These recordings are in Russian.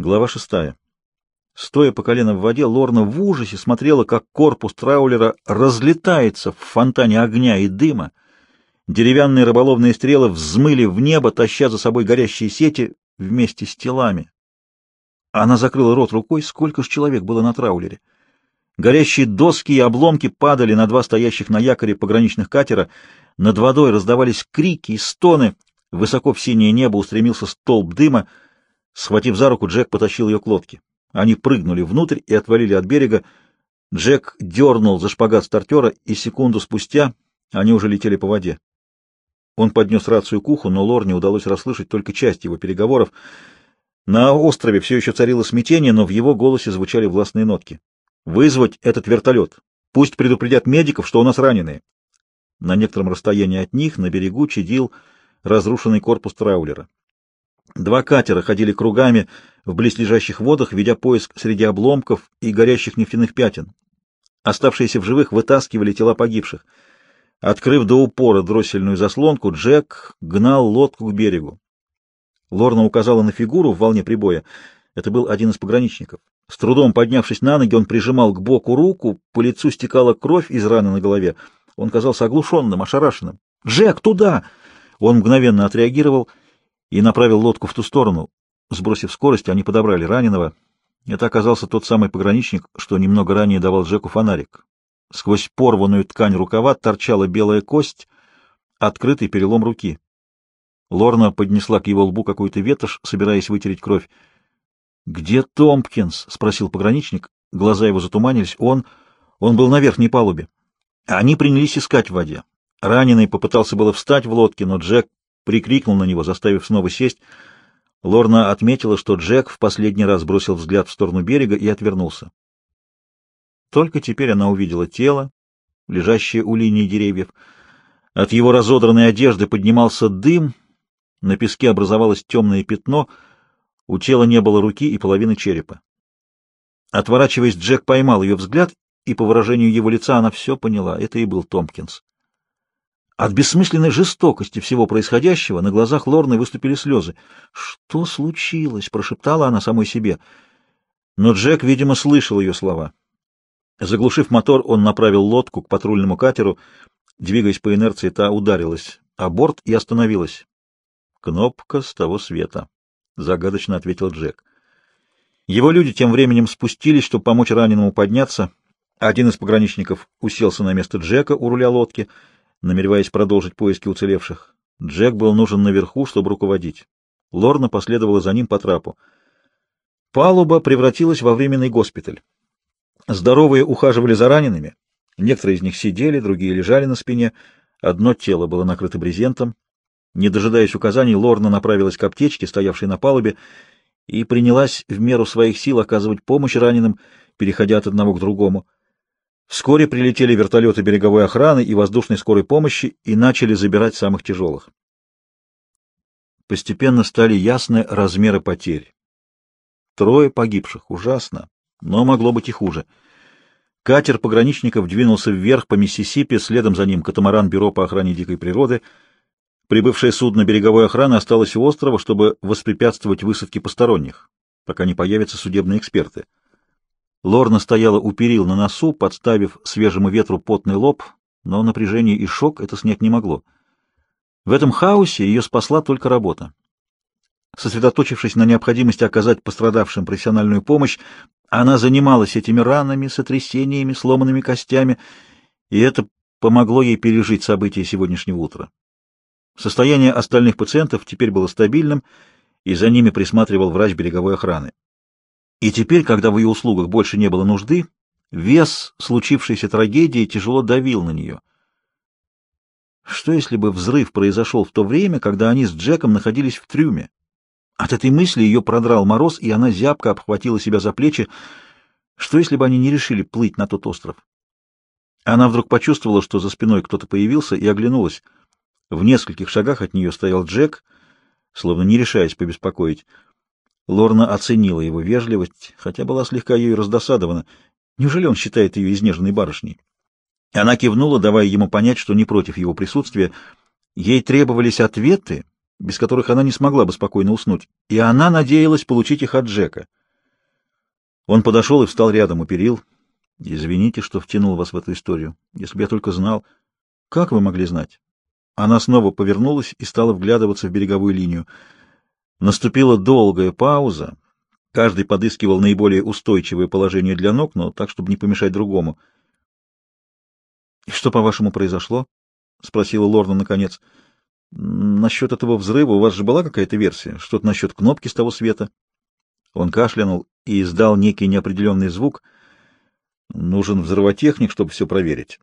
Глава шестая. Стоя по колено в воде, Лорна в ужасе смотрела, как корпус траулера разлетается в фонтане огня и дыма. Деревянные рыболовные стрелы взмыли в небо, таща за собой горящие сети вместе с телами. Она закрыла рот рукой, сколько ж человек было на траулере. Горящие доски и обломки падали на два стоящих на якоре пограничных катера. Над водой раздавались крики и стоны. Высоко в синее небо устремился столб дыма. Схватив за руку, Джек потащил ее к лодке. Они прыгнули внутрь и отвалили от берега. Джек дернул за шпагат стартера, и секунду спустя они уже летели по воде. Он поднес рацию к уху, но Лорне удалось расслышать только часть его переговоров. На острове все еще царило смятение, но в его голосе звучали властные нотки. «Вызвать этот вертолет. Пусть предупредят медиков, что у нас раненые». На некотором расстоянии от них на берегу чадил разрушенный корпус траулера. Два катера ходили кругами в близлежащих водах, ведя поиск среди обломков и горящих нефтяных пятен. Оставшиеся в живых вытаскивали тела погибших. Открыв до упора дроссельную заслонку, Джек гнал лодку к берегу. Лорна указала на фигуру в волне прибоя. Это был один из пограничников. С трудом поднявшись на ноги, он прижимал к боку руку, по лицу стекала кровь из раны на голове. Он казался оглушенным, ошарашенным. «Джек, туда!» Он мгновенно отреагировал и направил лодку в ту сторону. Сбросив скорость, они подобрали раненого. Это оказался тот самый пограничник, что немного ранее давал Джеку фонарик. Сквозь порванную ткань рукава торчала белая кость, открытый перелом руки. Лорна поднесла к его лбу какую-то ветошь, собираясь вытереть кровь. «Где Томпкинс?» — спросил пограничник. Глаза его затуманились. Он... он был на верхней палубе. Они принялись искать в воде. Раненый попытался было встать в лодке, но Джек прикрикнул на него, заставив снова сесть. Лорна отметила, что Джек в последний раз бросил взгляд в сторону берега и отвернулся. Только теперь она увидела тело, лежащее у линии деревьев. От его разодранной одежды поднимался дым, на песке образовалось темное пятно, у тела не было руки и половины черепа. Отворачиваясь, Джек поймал ее взгляд, и по выражению его лица она все поняла. Это и был Томпкинс. От бессмысленной жестокости всего происходящего на глазах Лорны выступили слезы. «Что случилось?» — прошептала она самой себе. Но Джек, видимо, слышал ее слова. Заглушив мотор, он направил лодку к патрульному катеру. Двигаясь по инерции, та ударилась о борт и остановилась. «Кнопка с того света», — загадочно ответил Джек. Его люди тем временем спустились, чтобы помочь раненому подняться. Один из пограничников уселся на место Джека у руля лодки — намереваясь продолжить поиски уцелевших. Джек был нужен наверху, чтобы руководить. Лорна последовала за ним по трапу. Палуба превратилась во временный госпиталь. Здоровые ухаживали за ранеными. Некоторые из них сидели, другие лежали на спине. Одно тело было накрыто брезентом. Не дожидаясь указаний, Лорна направилась к аптечке, стоявшей на палубе, и принялась в меру своих сил оказывать помощь раненым, переходя от одного к другому. Вскоре прилетели вертолеты береговой охраны и воздушной скорой помощи и начали забирать самых тяжелых. Постепенно стали ясны размеры потерь. Трое погибших. Ужасно. Но могло быть и хуже. Катер пограничников двинулся вверх по Миссисипи, следом за ним катамаран Бюро по охране дикой природы. Прибывшее судно береговой охраны осталось у острова, чтобы воспрепятствовать высадке посторонних, пока не появятся судебные эксперты. Лорна стояла у перил на носу, подставив свежему ветру потный лоб, но напряжение и шок это снять не могло. В этом хаосе ее спасла только работа. Сосредоточившись на необходимости оказать пострадавшим профессиональную помощь, она занималась этими ранами, сотрясениями, сломанными костями, и это помогло ей пережить события сегодняшнего утра. Состояние остальных пациентов теперь было стабильным, и за ними присматривал врач береговой охраны. И теперь, когда в ее услугах больше не было нужды, вес случившейся трагедии тяжело давил на нее. Что если бы взрыв произошел в то время, когда они с Джеком находились в трюме? От этой мысли ее продрал мороз, и она зябко обхватила себя за плечи. Что если бы они не решили плыть на тот остров? Она вдруг почувствовала, что за спиной кто-то появился, и оглянулась. В нескольких шагах от нее стоял Джек, словно не решаясь побеспокоить. Лорна оценила его вежливость, хотя была слегка ею раздосадована. Неужели он считает ее изнеженной барышней? Она кивнула, давая ему понять, что не против его присутствия. Ей требовались ответы, без которых она не смогла бы спокойно уснуть, и она надеялась получить их от Джека. Он подошел и встал рядом у перил. «Извините, что втянул вас в эту историю. Если бы я только знал...» «Как вы могли знать?» Она снова повернулась и стала вглядываться в береговую линию. Наступила долгая пауза. Каждый подыскивал наиболее устойчивое положение для ног, но так, чтобы не помешать другому. «И что, по-вашему, произошло?» — спросила Лорна наконец. «Насчет этого взрыва у вас же была какая-то версия? Что-то насчет кнопки с того света?» Он кашлянул и издал некий неопределенный звук. «Нужен взрывотехник, чтобы все проверить.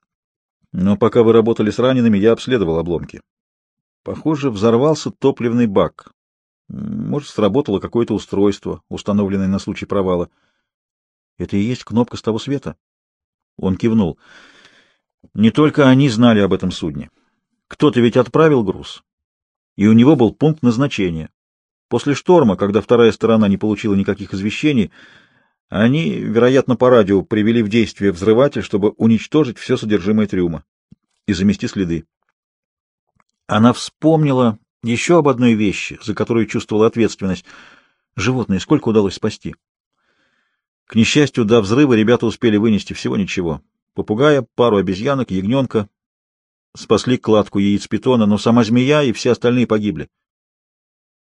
Но пока вы работали с ранеными, я обследовал обломки. Похоже, взорвался топливный бак. Может, сработало какое-то устройство, установленное на случай провала. Это и есть кнопка с того света? Он кивнул. Не только они знали об этом судне. Кто-то ведь отправил груз, и у него был пункт назначения. После шторма, когда вторая сторона не получила никаких извещений, они, вероятно, по радио привели в действие взрыватель, чтобы уничтожить все содержимое трюма и замести следы. Она вспомнила еще об одной вещи, за которую чувствовала ответственность. Животные сколько удалось спасти? К несчастью, до взрыва ребята успели вынести всего ничего. Попугая, пару обезьянок, ягненка. Спасли кладку яиц питона, но сама змея и все остальные погибли.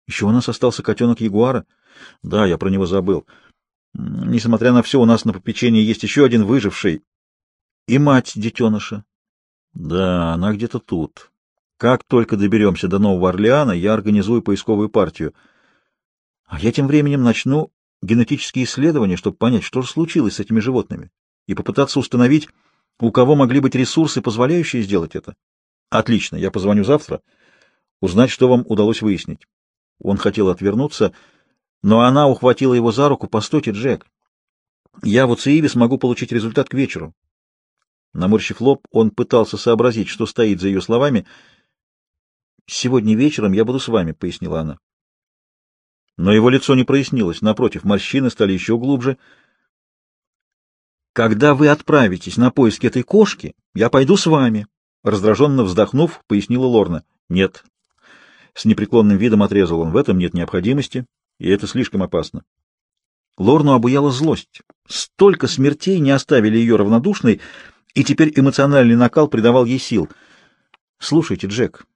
Еще у нас остался котенок ягуара. Да, я про него забыл. Несмотря на все, у нас на попечении есть еще один выживший. И мать детеныша. Да, она где-то тут. Как только доберемся до Нового Орлеана, я организую поисковую партию. А я тем временем начну генетические исследования, чтобы понять, что же случилось с этими животными, и попытаться установить, у кого могли быть ресурсы, позволяющие сделать это. Отлично, я позвоню завтра, узнать, что вам удалось выяснить. Он хотел отвернуться, но она ухватила его за руку. «Постойте, Джек, я в УЦИИВе смогу получить результат к вечеру». Наморщив лоб, он пытался сообразить, что стоит за ее словами. «Сегодня вечером я буду с вами», — пояснила она. Но его лицо не прояснилось. Напротив, морщины стали еще глубже. «Когда вы отправитесь на поиски этой кошки, я пойду с вами», — раздраженно вздохнув, пояснила Лорна. «Нет». С непреклонным видом отрезал он. «В этом нет необходимости и это слишком опасно. Лорну обуяла злость. Столько смертей не оставили ее равнодушной, и теперь эмоциональный накал придавал ей сил. «Слушайте, Джек,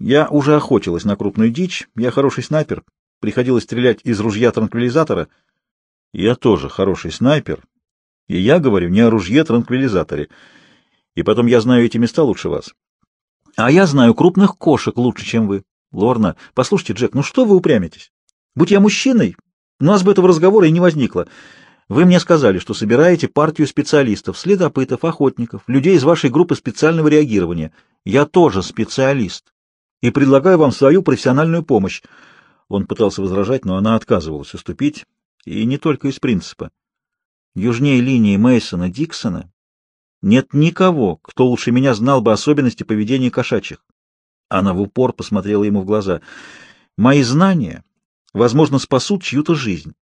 я уже охотилась на крупную дичь, я хороший снайпер, приходилось стрелять из ружья-транквилизатора. Я тоже хороший снайпер, и я говорю не о ружье-транквилизаторе. И потом я знаю эти места лучше вас. А я знаю крупных кошек лучше, чем вы. Лорна, послушайте, Джек, ну что вы упрямитесь? Будь я мужчиной, у нас бы этого разговора и не возникло. Вы мне сказали, что собираете партию специалистов, следопытов, охотников, людей из вашей группы специального реагирования. Я тоже специалист и предлагаю вам свою профессиональную помощь. Он пытался возражать, но она отказывалась уступить, и не только из принципа. Южнее линии Мейсона Диксона нет никого, кто лучше меня знал бы особенности поведения кошачьих. Она в упор посмотрела ему в глаза. Мои знания возможно, спасут чью-то жизнь.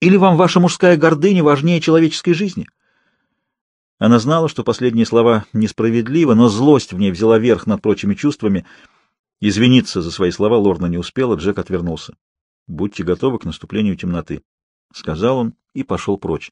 Или вам ваша мужская гордыня важнее человеческой жизни? Она знала, что последние слова несправедливы, но злость в ней взяла верх над прочими чувствами. Извиниться за свои слова Лорна не успела, Джек отвернулся. «Будьте готовы к наступлению темноты», — сказал он и пошел прочь.